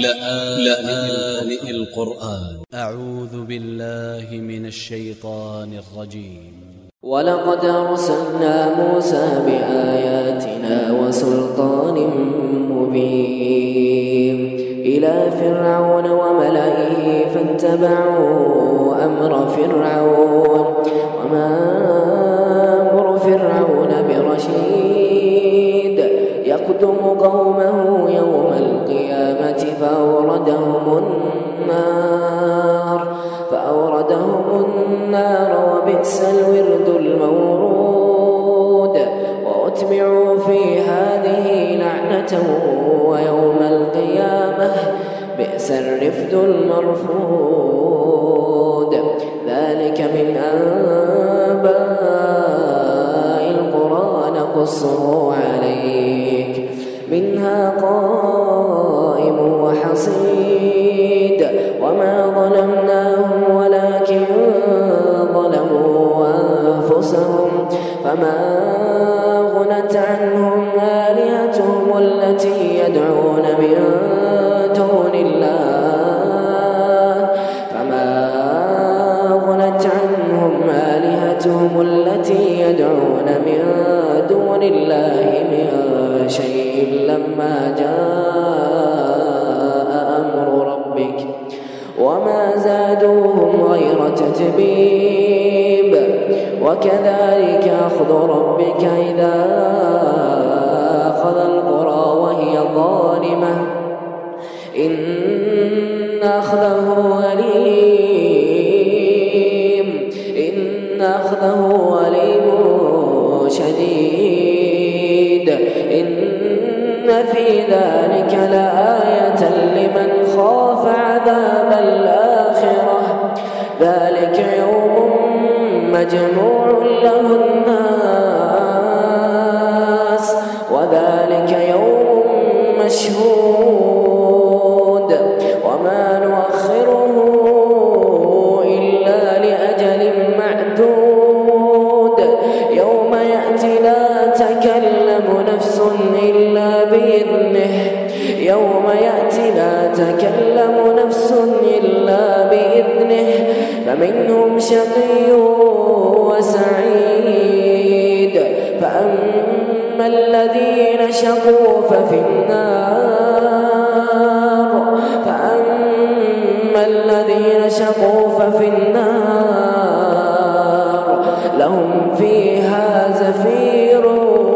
لآن القرآن. أ ع و ذ ب ا ل ل ه من ا ل ش ي ط ا ن ا ل ج ي م ولقد أرسلنا موسى بآياتنا وسلطان مبين إلى فرعون وملئه فاتبعوا أمر فرعون وما النار فأوردهم النار وبئس الورد المورود وأتبعوا في هذه لعنة ويوم القيامة بئس الرفد المرفود ذلك من أنباء القرى نقصه عليك منها قائم وحصيد. وما ظلمناهم ولكن ظلموا أنفسهم. فما غنت عنهم آلهتهم التي يدعون من دون الله. لما جاء أمر ربك وما زادوهم غير تتبيب. وكذلك أخذ ربك إذا أخذ القرى وهي ظالمة. إن أخذه أليم. إن أخذه أليم. في ذلك لآية لمن خاف عذاب الآخرة. ذلك يوم مجموع له تكلم نفس إلا بإذنه. يوم يأتي لا تكلم نفس إلا بإذنه. فمنهم شقي وسعيد. فأما الذين شقوا ففي النار. فأما الذين شقوا ففي النار. لهم فيها زفير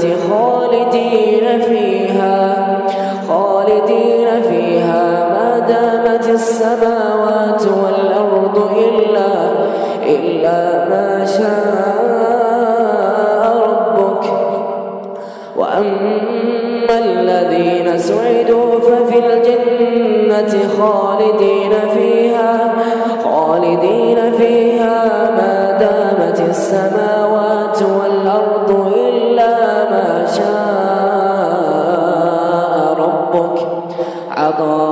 خالدين فيها خالدين فيها. ما دامت السماوات والأرض إلا إلا ما شاء ربك. وأما الذين سعدوا ففي الجنة خالدين شاء ربك عطاء